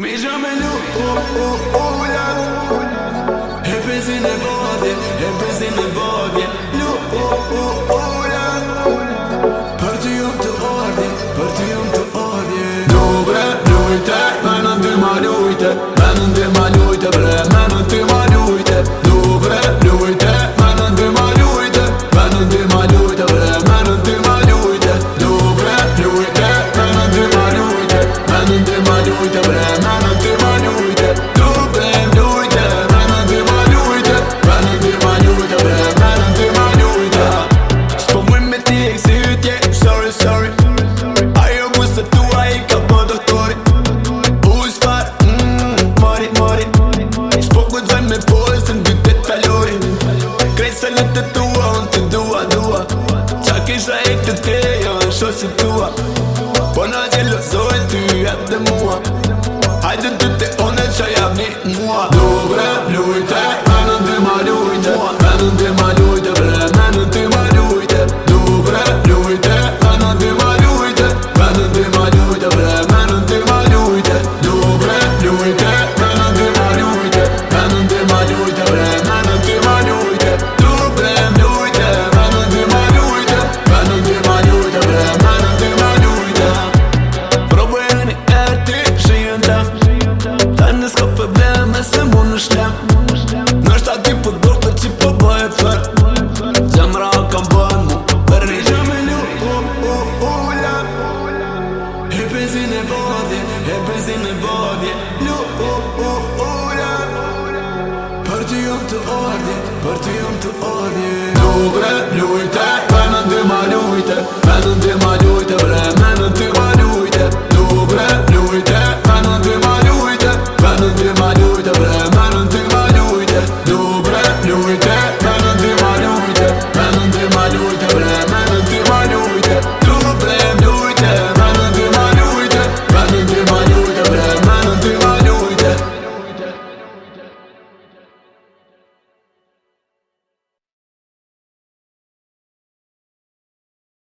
Mais jamais nous, oh oh oh là Et puis c'est le bordel, et puis c'est le bordel Nous, oh oh oh là Par tu y'en te ordi, par tu y'en te ordi Nous bre, nous y'te, maintenant tu m'as l'ouïte Maintenant tu m'as l'ouïte, bre, story Ajo mu se tu i ka bë doktori Ujës far, mmm, mori, mori Spoku të vënë me pojës të në bytet falori Krejt se në të tua, unë të dua, dua Qa kisha e të te, jo në shosë si tua Po në gjellë zojnë ty e të mua Hajde të të onë që jam një mua Dobre, Përsi në bëdje Loh-oh-oh-oh-oh-oh-oh Përtyon të ardhje Përtyon të ardhje loh oh oh oh